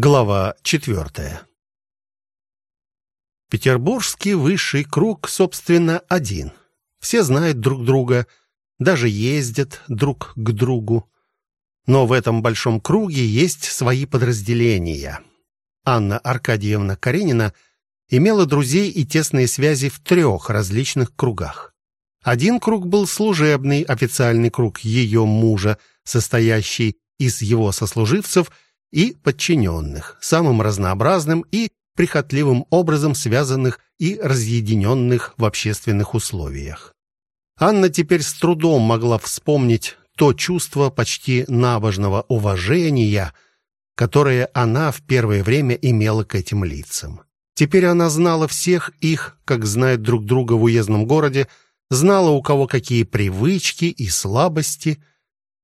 Глава четвертая. Петербургский высший круг, собственно, один. Все знают друг друга, даже ездят друг к другу. Но в этом большом круге есть свои подразделения. Анна Аркадьевна Каренина имела друзей и тесные связи в трех различных кругах. Один круг был служебный, официальный круг ее мужа, состоящий из его сослуживцев и подчиненных, самым разнообразным и прихотливым образом связанных и разъединенных в общественных условиях. Анна теперь с трудом могла вспомнить то чувство почти набожного уважения, которое она в первое время имела к этим лицам. Теперь она знала всех их, как знают друг друга в уездном городе, знала, у кого какие привычки и слабости,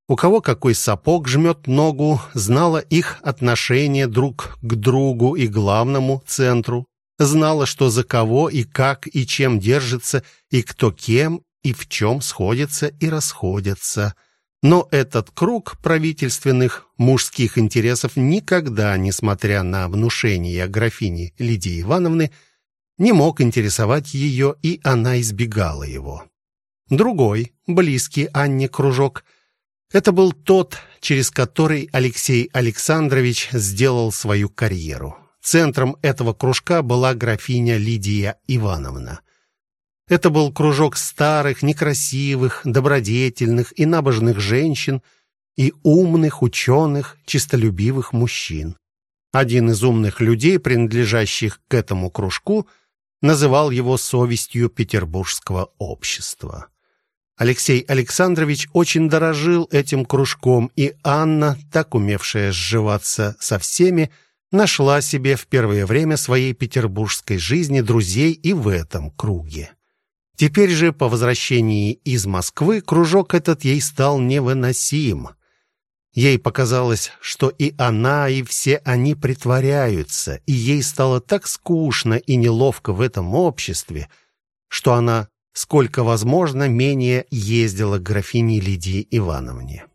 у кого какой сапог жмет ногу, знала их отношение друг к другу и главному центру, знала, что за кого и как и чем держится, и кто кем и в чем сходится и расходятся. Но этот круг правительственных мужских интересов никогда, несмотря на внушение графини Лидии Ивановны, не мог интересовать ее, и она избегала его. Другой, близкий Анне кружок, это был тот, через который Алексей Александрович сделал свою карьеру. Центром этого кружка была графиня Лидия Ивановна. Это был кружок старых, некрасивых, добродетельных и набожных женщин и умных, ученых, чистолюбивых мужчин. Один из умных людей, принадлежащих к этому кружку, называл его совестью петербургского общества. Алексей Александрович очень дорожил этим кружком, и Анна, так умевшая сживаться со всеми, нашла себе в первое время своей петербургской жизни друзей и в этом круге. Теперь же, по возвращении из Москвы, кружок этот ей стал невыносим. Ей показалось, что и она, и все они притворяются, и ей стало так скучно и неловко в этом обществе, что она, сколько возможно, менее ездила к графине Лидии Ивановне.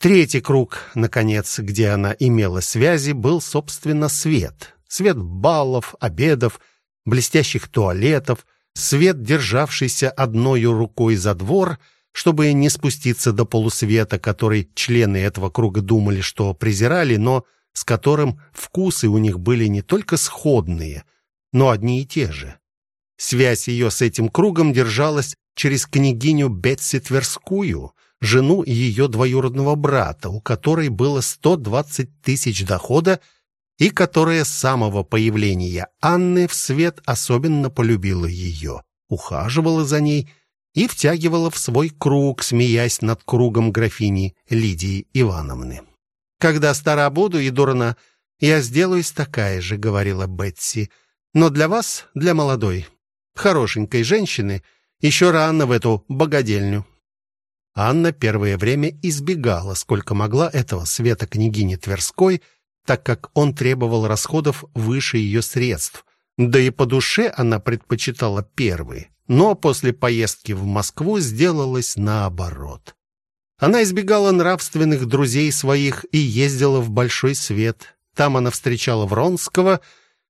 Третий круг, наконец, где она имела связи, был, собственно, свет. Свет баллов, обедов, блестящих туалетов — Свет, державшийся одной рукой за двор, чтобы не спуститься до полусвета, который члены этого круга думали, что презирали, но с которым вкусы у них были не только сходные, но одни и те же. Связь ее с этим кругом держалась через княгиню Бетси Тверскую, жену ее двоюродного брата, у которой было 120 тысяч дохода и которая с самого появления Анны в свет особенно полюбила ее, ухаживала за ней и втягивала в свой круг, смеясь над кругом графини Лидии Ивановны. «Когда стара буду и дурна, я сделаюсь такая же», — говорила Бетси. «Но для вас, для молодой, хорошенькой женщины, еще рано в эту богадельню». Анна первое время избегала, сколько могла, этого света княгини Тверской — так как он требовал расходов выше ее средств. Да и по душе она предпочитала первый. Но после поездки в Москву сделалось наоборот. Она избегала нравственных друзей своих и ездила в Большой Свет. Там она встречала Вронского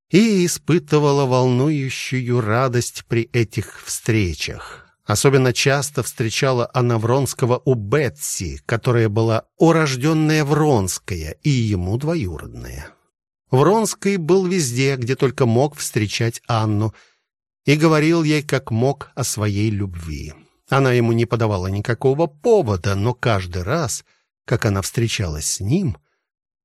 и испытывала волнующую радость при этих встречах. Особенно часто встречала она Вронского у Бетси, которая была урожденная Вронская и ему двоюродная. Вронский был везде, где только мог встречать Анну, и говорил ей как мог о своей любви. Она ему не подавала никакого повода, но каждый раз, как она встречалась с ним,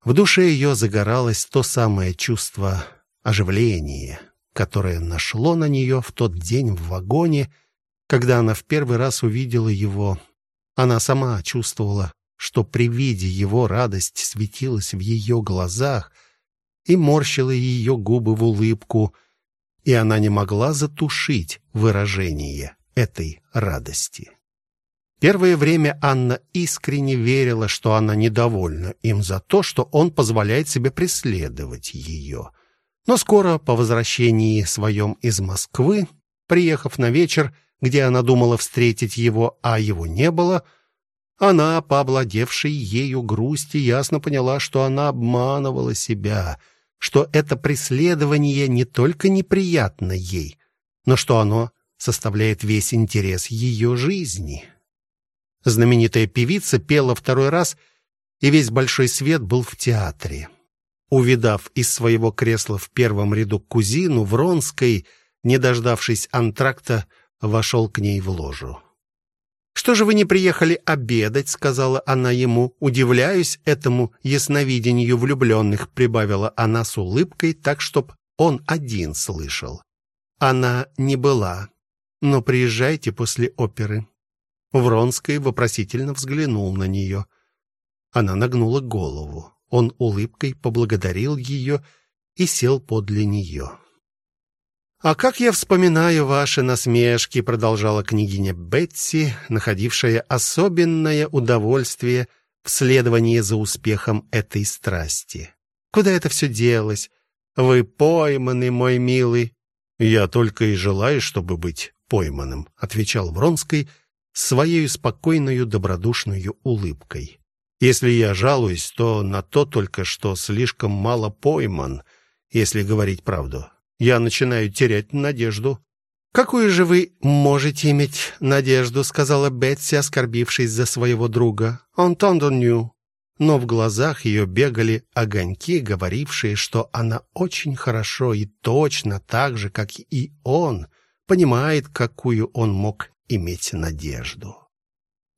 в душе ее загоралось то самое чувство оживления, которое нашло на нее в тот день в вагоне, когда она в первый раз увидела его, она сама чувствовала, что при виде его радость светилась в ее глазах и морщила ее губы в улыбку, и она не могла затушить выражение этой радости. Первое время Анна искренне верила, что она недовольна им за то, что он позволяет себе преследовать ее. Но скоро по возвращении своем из Москвы, приехав на вечер, где она думала встретить его, а его не было, Она, по обладевшей ею грусти, ясно поняла, что она обманывала себя, что это преследование не только неприятно ей, но что оно составляет весь интерес ее жизни. Знаменитая певица пела второй раз, и весь большой свет был в театре. Увидав из своего кресла в первом ряду кузину Вронской, не дождавшись антракта, вошел к ней в ложу. «Что же вы не приехали обедать?» — сказала она ему. «Удивляюсь этому ясновидению влюбленных», — прибавила она с улыбкой, так, чтоб он один слышал. Она не была, но приезжайте после оперы. Вронский вопросительно взглянул на нее. Она нагнула голову. Он улыбкой поблагодарил ее и сел подле нее. «А как я вспоминаю ваши насмешки», — продолжала княгиня Бетси, находившая особенное удовольствие в следовании за успехом этой страсти. «Куда это все делось? Вы пойманы, мой милый». «Я только и желаю, чтобы быть пойманным», — отвечал Вронский своей спокойной добродушной улыбкой. «Если я жалуюсь, то на то только, что слишком мало пойман, если говорить правду я начинаю терять надежду. «Какую же вы можете иметь надежду?» — сказала Бетси, оскорбившись за своего друга. «Антондонью». Но в глазах ее бегали огоньки, говорившие, что она очень хорошо и точно так же, как и он, понимает, какую он мог иметь надежду.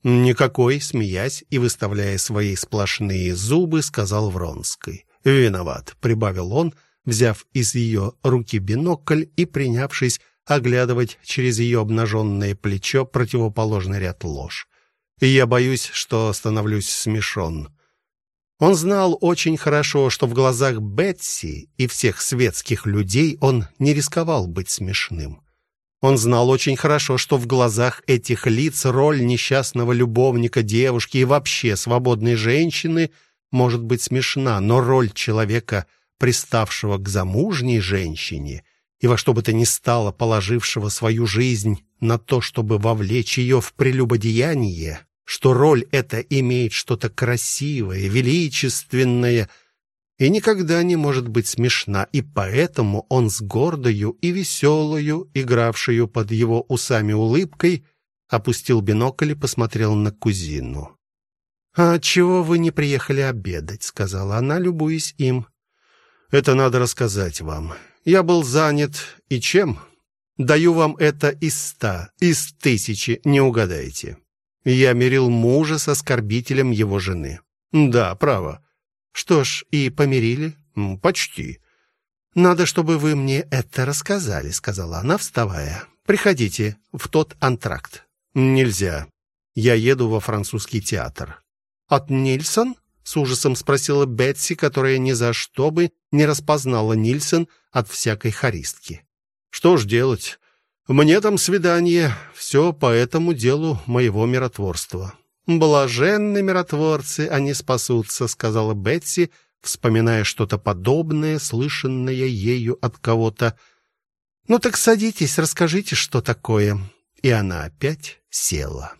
«Никакой», — смеясь и выставляя свои сплошные зубы, сказал Вронский. «Виноват», — прибавил он, взяв из ее руки бинокль и принявшись оглядывать через ее обнаженное плечо противоположный ряд лож. Я боюсь, что становлюсь смешон. Он знал очень хорошо, что в глазах Бетси и всех светских людей он не рисковал быть смешным. Он знал очень хорошо, что в глазах этих лиц роль несчастного любовника девушки и вообще свободной женщины может быть смешна, но роль человека — приставшего к замужней женщине и во что бы то ни стало положившего свою жизнь на то, чтобы вовлечь ее в прелюбодеяние, что роль эта имеет что-то красивое, величественное и никогда не может быть смешна, и поэтому он с гордою и веселою, игравшую под его усами улыбкой, опустил бинокль и посмотрел на кузину. «А чего вы не приехали обедать?» — сказала она, любуясь им. Это надо рассказать вам. Я был занят и чем? Даю вам это из ста, из тысячи, не угадайте. Я мирил мужа с оскорбителем его жены. Да, право. Что ж, и помирили? Почти. Надо, чтобы вы мне это рассказали, сказала она, вставая. Приходите в тот антракт. Нельзя. Я еду во французский театр. От Нильсон? с ужасом спросила Бетси, которая ни за что бы не распознала Нильсон от всякой харистки. Что ж делать? Мне там свидание, все по этому делу моего миротворства. Блаженны миротворцы, они спасутся, сказала Бетси, вспоминая что-то подобное, слышанное ею от кого-то. Ну так садитесь, расскажите, что такое. И она опять села.